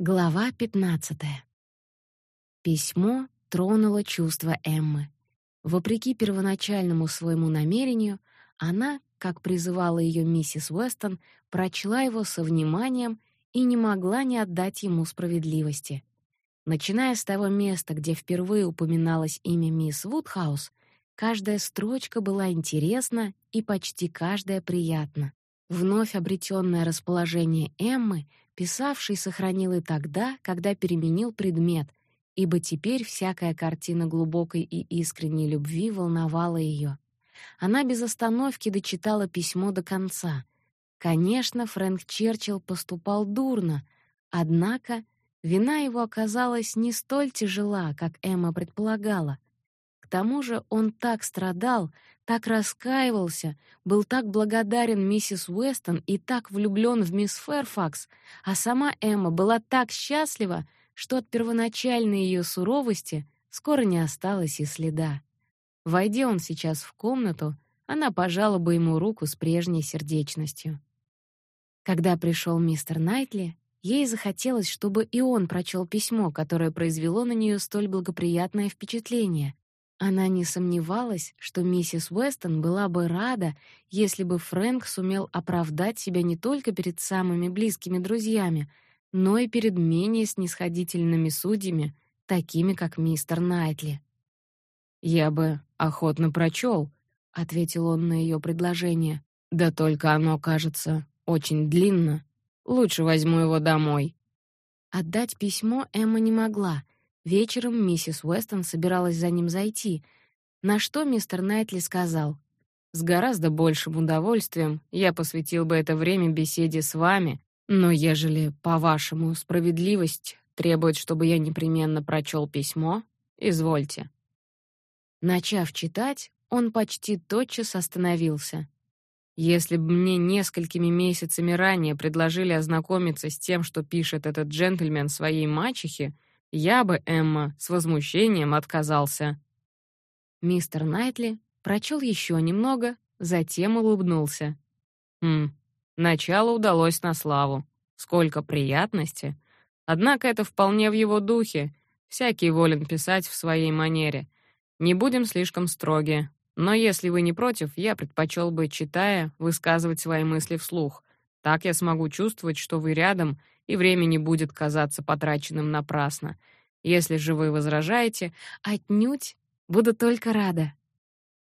Глава 15. Письмо тронуло чувства Эммы. Вопреки первоначальному своему намерению, она, как призывала ее миссис Уэстон, прочла его со вниманием и не могла не отдать ему справедливости. Начиная с того места, где впервые упоминалось имя мисс Вудхаус, каждая строчка была интересна и почти каждая приятна. Вновь обретенное расположение Эммы писавший сохранил и тогда, когда переменил предмет, ибо теперь всякая картина глубокой и искренней любви волновала ее. Она без остановки дочитала письмо до конца. Конечно, Фрэнк Черчилл поступал дурно, однако вина его оказалась не столь тяжела, как Эмма предполагала. К тому же он так страдал, так раскаивался, был так благодарен миссис Уэстон и так влюблен в мисс Фэрфакс, а сама Эмма была так счастлива, что от первоначальной ее суровости скоро не осталось и следа. Войдя он сейчас в комнату, она пожала бы ему руку с прежней сердечностью. Когда пришел мистер Найтли, ей захотелось, чтобы и он прочел письмо, которое произвело на нее столь благоприятное впечатление, она не сомневалась, что миссис Уэстон была бы рада, если бы Фрэнк сумел оправдать себя не только перед самыми близкими друзьями, но и перед менее снисходительными судьями, такими как мистер Найтли. «Я бы охотно прочел», — ответил он на ее предложение. «Да только оно, кажется, очень длинно. Лучше возьму его домой». Отдать письмо Эмма не могла — Вечером миссис Уэстон собиралась за ним зайти, на что мистер Найтли сказал: "С гораздо большим удовольствием я посвятил бы это время беседе с вами, но ежели, по-вашему, справедливость требует, чтобы я непременно прочел письмо, извольте". Начав читать, он почти тотчас остановился. Если бы мне несколькими месяцами ранее предложили ознакомиться с тем, что пишет этот джентльмен своей мачехе, я бы, Эмма, с возмущением отказался. Мистер Найтли прочел еще немного, затем улыбнулся. Хм. Начало удалось на славу. Сколько приятности. Однако это вполне в его духе. Всякий волен писать в своей манере. Не будем слишком строги. Но если вы не против, я предпочел бы, читая, высказывать свои мысли вслух. Так я смогу чувствовать, что вы рядом и время не будет казаться потраченным напрасно. Если же вы возражаете, отнюдь буду только рада.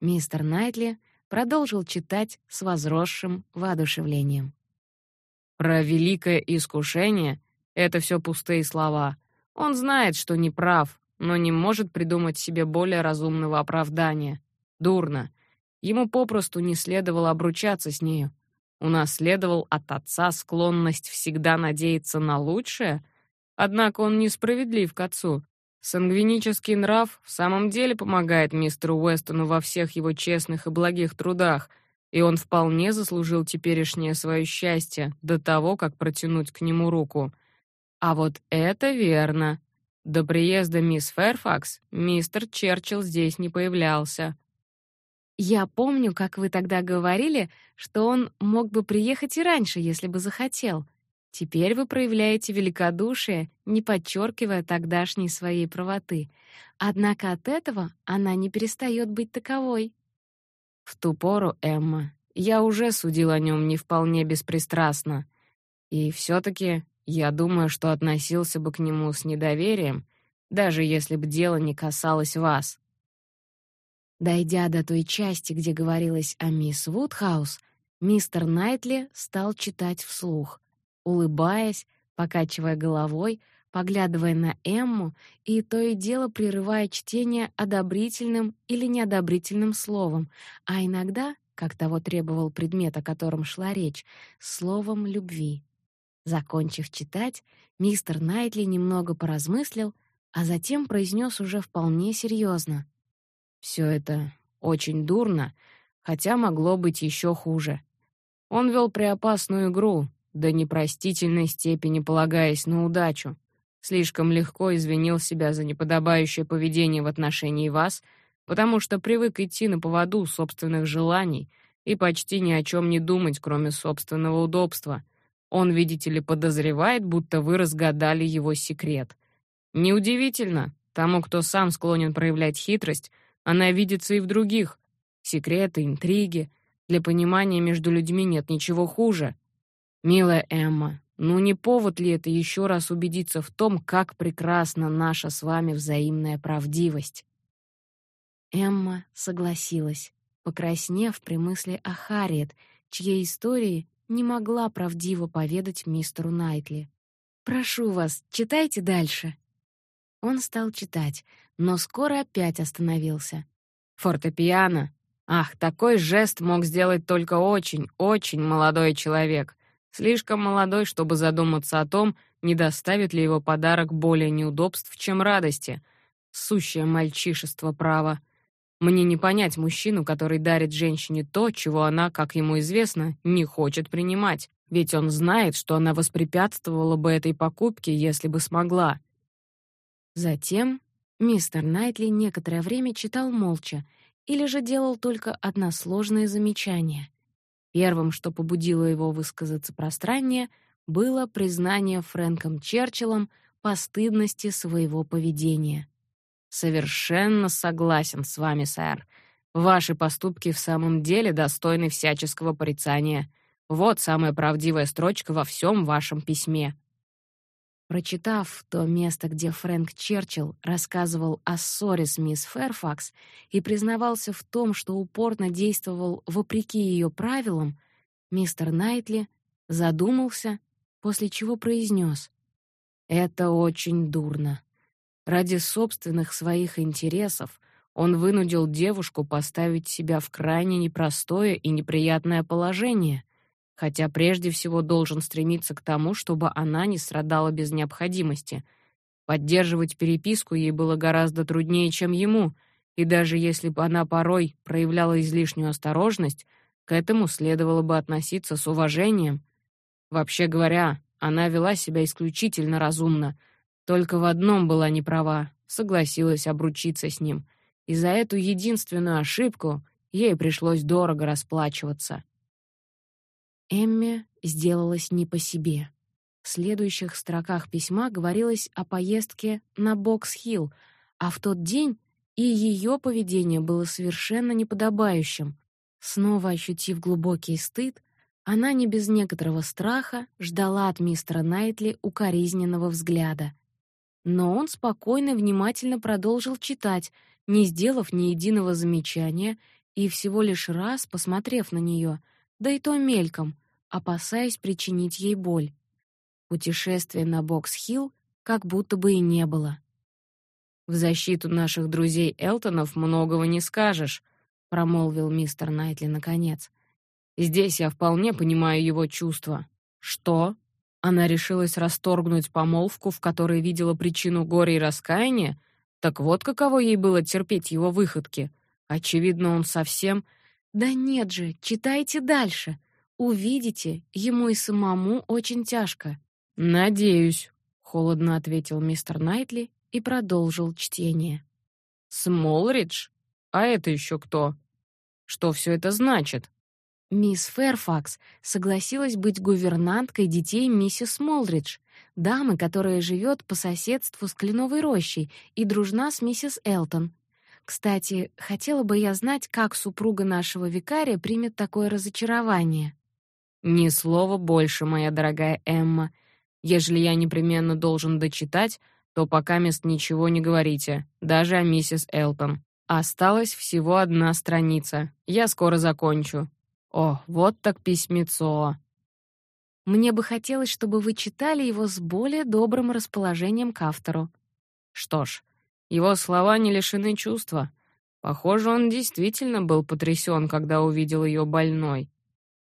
Мистер Найтли продолжил читать с возросшим воодушевлением. Про великое искушение это все пустые слова. Он знает, что не прав, но не может придумать себе более разумного оправдания. Дурно. Ему попросту не следовало обручаться с нею унаследовал от отца склонность всегда надеяться на лучшее, однако он несправедлив к отцу. Сангвинический нрав в самом деле помогает мистеру Уэстону во всех его честных и благих трудах, и он вполне заслужил теперешнее свое счастье до того, как протянуть к нему руку. А вот это верно. До приезда мисс Фэрфакс мистер Черчилл здесь не появлялся. Я помню, как вы тогда говорили, что он мог бы приехать и раньше, если бы захотел. Теперь вы проявляете великодушие, не подчеркивая тогдашней своей правоты. Однако от этого она не перестает быть таковой. В ту пору, Эмма, я уже судил о нем не вполне беспристрастно. И все таки я думаю, что относился бы к нему с недоверием, даже если бы дело не касалось вас. Дойдя до той части, где говорилось о мисс Вудхаус, мистер Найтли стал читать вслух, улыбаясь, покачивая головой, поглядывая на Эмму и то и дело прерывая чтение одобрительным или неодобрительным словом, а иногда, как того требовал предмет, о котором шла речь, словом любви. Закончив читать, мистер Найтли немного поразмыслил, а затем произнес уже вполне серьезно: все это очень дурно, хотя могло быть еще хуже. Он вел преопасную игру, до непростительной степени полагаясь на удачу. Слишком легко извинил себя за неподобающее поведение в отношении вас, потому что привык идти на поводу собственных желаний и почти ни о чем не думать, кроме собственного удобства. Он, видите ли, подозревает, будто вы разгадали его секрет. Неудивительно, тому, кто сам склонен проявлять хитрость, она видится и в других. Секреты, интриги. Для понимания между людьми нет ничего хуже. Милая Эмма, ну не повод ли это еще раз убедиться в том, как прекрасна наша с вами взаимная правдивость? Эмма согласилась, покраснев при мысли о Харриет, чьей истории не могла правдиво поведать мистеру Найтли. «Прошу вас, читайте дальше». Он стал читать, но скоро опять остановился. «Фортепиано? Ах, такой жест мог сделать только очень, очень молодой человек. Слишком молодой, чтобы задуматься о том, не доставит ли его подарок более неудобств, чем радости. Сущее мальчишество право. Мне не понять мужчину, который дарит женщине то, чего она, как ему известно, не хочет принимать. Ведь он знает, что она воспрепятствовала бы этой покупке, если бы смогла. Затем мистер Найтли некоторое время читал молча или же делал только односложные замечания. Первым, что побудило его высказаться пространнее, было признание Фрэнком Черчиллом постыдности своего поведения. Совершенно согласен с вами, сэр. Ваши поступки в самом деле достойны всяческого порицания. Вот самая правдивая строчка во всем вашем письме. Прочитав то место, где Фрэнк Черчилл рассказывал о ссоре с мисс Фэрфакс и признавался в том, что упорно действовал вопреки ее правилам, мистер Найтли задумался, после чего произнес: "Это очень дурно. Ради собственных своих интересов он вынудил девушку поставить себя в крайне непростое и неприятное положение, хотя прежде всего должен стремиться к тому, чтобы она не страдала без необходимости. Поддерживать переписку ей было гораздо труднее, чем ему, и даже если бы она порой проявляла излишнюю осторожность, к этому следовало бы относиться с уважением. Вообще говоря, она вела себя исключительно разумно — только в одном была не права, согласилась обручиться с ним. И за эту единственную ошибку ей пришлось дорого расплачиваться. Эмме сделалось не по себе. В следующих строках письма говорилось о поездке на Бокс-Хилл, а в тот день и ее поведение было совершенно неподобающим. Снова ощутив глубокий стыд, она не без некоторого страха ждала от мистера Найтли укоризненного взгляда — но он спокойно внимательно продолжил читать, не сделав ни единого замечания и всего лишь раз посмотрев на нее, да и то мельком, опасаясь причинить ей боль. Путешествия на Бокс-Хилл как будто бы и не было. В защиту наших друзей Элтонов многого не скажешь, промолвил мистер Найтли наконец. Здесь я вполне понимаю его чувства. Что? Она решилась расторгнуть помолвку, в которой видела причину горя и раскаяния. Так вот каково ей было терпеть его выходки. Очевидно, он совсем Да нет же, читайте дальше. Увидите, ему и самому очень тяжко. Надеюсь, холодно ответил мистер Найтли и продолжил чтение. Смолридж? А это еще кто? Что все это значит? Мисс Фэрфакс согласилась быть гувернанткой детей миссис Молридж, дамы, которая живет по соседству с Кленовой рощей и дружна с миссис Элтон. Кстати, хотела бы я знать, как супруга нашего викария примет такое разочарование. Ни слова больше, моя дорогая Эмма. Ежели я непременно должен дочитать, то пока мест ничего не говорите, даже о миссис Элтон. Осталась всего одна страница. Я скоро закончу. О, вот так письмецо. Мне бы хотелось, чтобы вы читали его с более добрым расположением к автору. Что ж, его слова не лишены чувства. Похоже, он действительно был потрясен, когда увидел ее больной.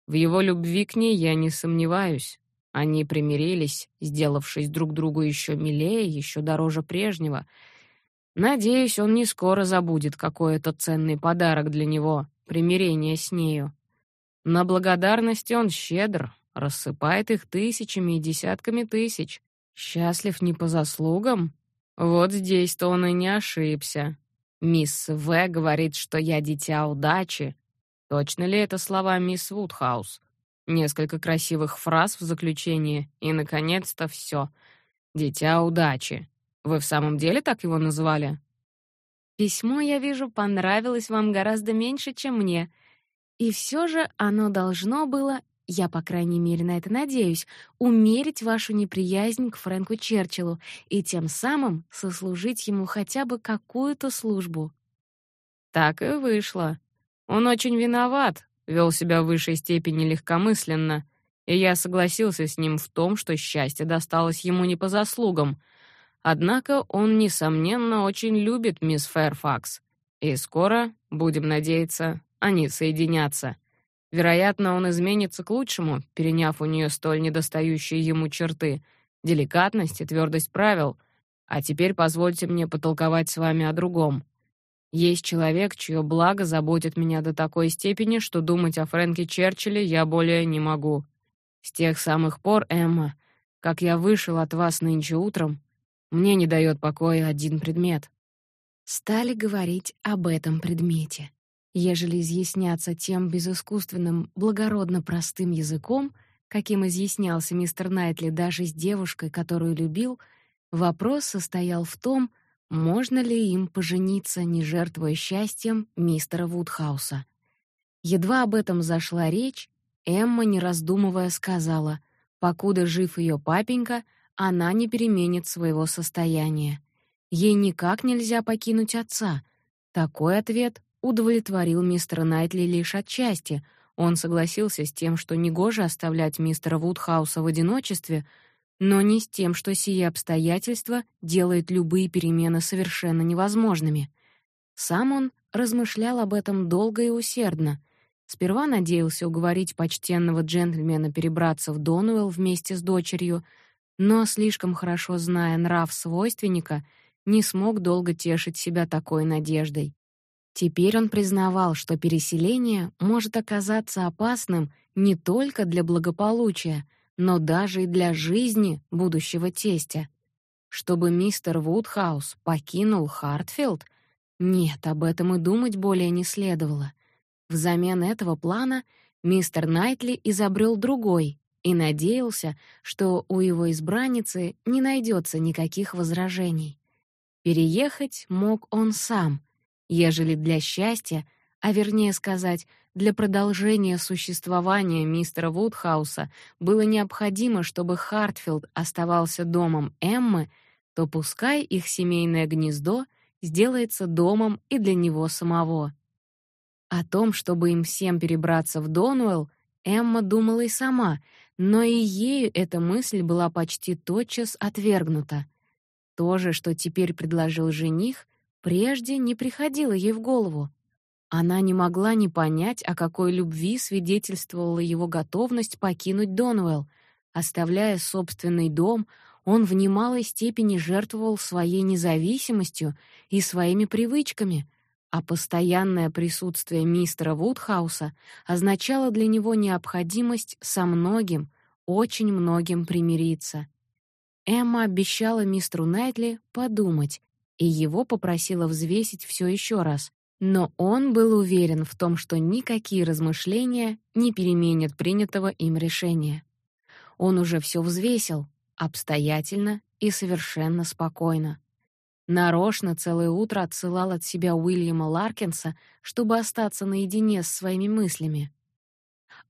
В его любви к ней я не сомневаюсь. Они примирились, сделавшись друг другу еще милее, еще дороже прежнего. Надеюсь, он не скоро забудет, какой это ценный подарок для него примирение с нею. На благодарность он щедр, рассыпает их тысячами и десятками тысяч. Счастлив не по заслугам? Вот здесь-то он и не ошибся. Мисс В говорит, что я дитя удачи. Точно ли это слова мисс Вудхаус? несколько красивых фраз в заключение, и, наконец-то, все. «Дитя удачи». Вы в самом деле так его называли? Письмо, я вижу, понравилось вам гораздо меньше, чем мне. И все же оно должно было, я, по крайней мере, на это надеюсь, умерить вашу неприязнь к Фрэнку Черчиллу и тем самым сослужить ему хотя бы какую-то службу. Так и вышло. Он очень виноват, вел себя в высшей степени легкомысленно, и я согласился с ним в том, что счастье досталось ему не по заслугам — Однако он, несомненно, очень любит мисс Фэрфакс, и скоро, будем надеяться, они соединятся. Вероятно, он изменится к лучшему, переняв у нее столь недостающие ему черты — деликатность и твердость правил. А теперь позвольте мне потолковать с вами о другом. Есть человек, чье благо заботит меня до такой степени, что думать о Фрэнке Черчилле я более не могу. С тех самых пор, Эмма, как я вышел от вас нынче утром, мне не дает покоя один предмет. Стали говорить об этом предмете. Ежели изъясняться тем безыскусственным, благородно простым языком, каким изъяснялся мистер Найтли даже с девушкой, которую любил, вопрос состоял в том, можно ли им пожениться, не жертвуя счастьем мистера Вудхауса. Едва об этом зашла речь, Эмма, не раздумывая, сказала: "Покуда жив ее папенька, она не переменит своего состояния. Ей никак нельзя покинуть отца. Такой ответ удовлетворил мистера Найтли лишь отчасти. Он согласился с тем, что негоже оставлять мистера Вудхауса в одиночестве, но не с тем, что сие обстоятельства делает любые перемены совершенно невозможными. Сам он размышлял об этом долго и усердно. Сперва надеялся уговорить почтенного джентльмена перебраться в Донуэлл вместе с дочерью — но слишком хорошо зная нрав свойственника, не смог долго тешить себя такой надеждой. Теперь он признавал, что переселение может оказаться опасным не только для благополучия, но даже и для жизни будущего тестя. Чтобы мистер Вудхаус покинул Хартфилд? Нет, об этом и думать более не следовало. Взамен этого плана мистер Найтли изобрел другой, и надеялся, что у его избранницы не найдется никаких возражений. Переехать мог он сам, ежели для счастья, а вернее сказать, для продолжения существования мистера Вудхауса было необходимо, чтобы Хартфилд оставался домом Эммы, то пускай их семейное гнездо сделается домом и для него самого. О том, чтобы им всем перебраться в Донуэлл, Эмма думала и сама, но и ею эта мысль была почти тотчас отвергнута. То же, что теперь предложил жених, прежде не приходило ей в голову. Она не могла не понять, о какой любви свидетельствовала его готовность покинуть Донуэлл. Оставляя собственный дом, он в немалой степени жертвовал своей независимостью и своими привычками — а постоянное присутствие мистера Вудхауса означало для него необходимость со многим, очень многим примириться. Эмма обещала мистеру Найтли подумать, и его попросила взвесить все еще раз. Но он был уверен в том, что никакие размышления не переменят принятого им решения. Он уже все взвесил, обстоятельно и совершенно спокойно. Нарочно целое утро отсылал от себя Уильяма Ларкинса, чтобы остаться наедине с своими мыслями.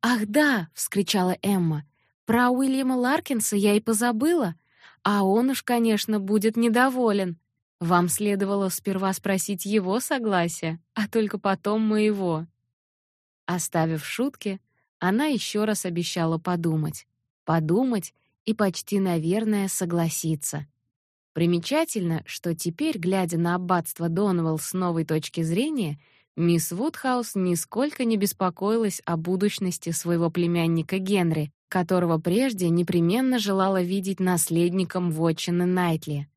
«Ах да!» — вскричала Эмма. «Про Уильяма Ларкинса я и позабыла. А он уж, конечно, будет недоволен. Вам следовало сперва спросить его согласия, а только потом моего». Оставив шутки, она еще раз обещала подумать. Подумать и почти, наверное, согласиться. Примечательно, что теперь, глядя на аббатство Донвелл с новой точки зрения, мисс Вудхаус нисколько не беспокоилась о будущности своего племянника Генри, которого прежде непременно желала видеть наследником вотчины Найтли.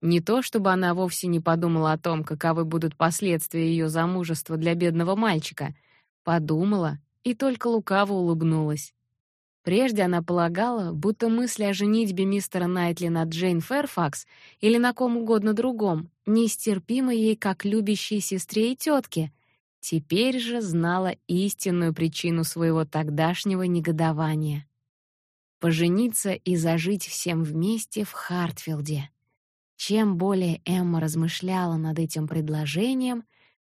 Не то чтобы она вовсе не подумала о том, каковы будут последствия ее замужества для бедного мальчика, подумала и только лукаво улыбнулась. Прежде она полагала, будто мысли о женитьбе мистера Найтли на Джейн Фэрфакс или на ком угодно другом нестерпимы ей как любящей сестре и тетке, теперь же знала истинную причину своего тогдашнего негодования. Пожениться и зажить всем вместе в Хартфилде. Чем более Эмма размышляла над этим предложением,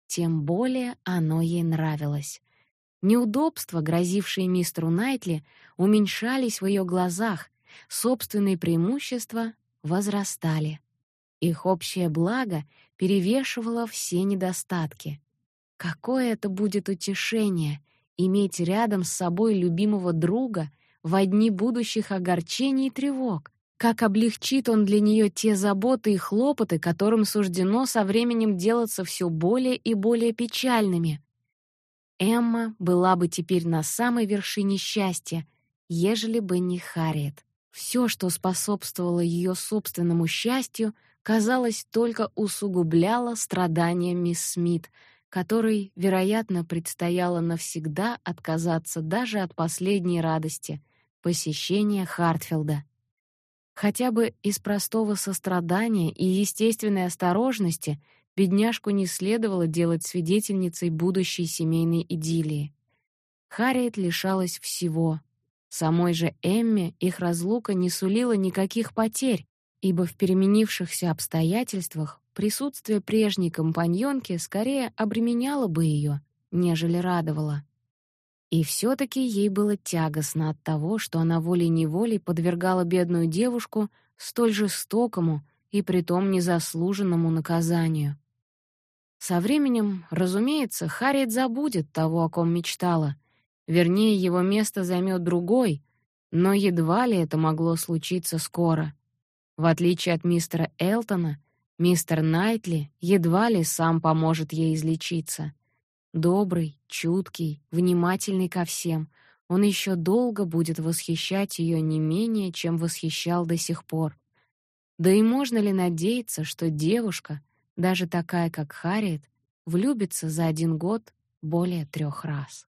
тем более оно ей нравилось. Неудобства, грозившие мистеру Найтли, уменьшались в ее глазах, собственные преимущества возрастали. Их общее благо перевешивало все недостатки. Какое это будет утешение иметь рядом с собой любимого друга в дни будущих огорчений и тревог. Как облегчит он для нее те заботы и хлопоты, которым суждено со временем делаться все более и более печальными. Эмма была бы теперь на самой вершине счастья, ежели бы не Харриет. Все, что способствовало ее собственному счастью, казалось, только усугубляло страдания мисс Смит, которой, вероятно, предстояло навсегда отказаться даже от последней радости посещения Хартфилда. Хотя бы из простого сострадания и естественной осторожности бедняжку не следовало делать свидетельницей будущей семейной идиллии. Харриет лишалась всего. Самой же Эмме их разлука не сулила никаких потерь, ибо в переменившихся обстоятельствах присутствие прежней компаньонки скорее обременяло бы ее, нежели радовало. И все таки ей было тягостно от того, что она волей-неволей подвергала бедную девушку столь жестокому и притом незаслуженному наказанию. Со временем, разумеется, Харриет забудет того, о ком мечтала. Вернее, его место займет другой, но едва ли это могло случиться скоро. В отличие от мистера Элтона, мистер Найтли едва ли сам поможет ей излечиться. Добрый, чуткий, внимательный ко всем, он еще долго будет восхищать ее не менее, чем восхищал до сих пор. Да и можно ли надеяться, что девушка — даже такая, как Харриет, влюбится за один год более трех раз.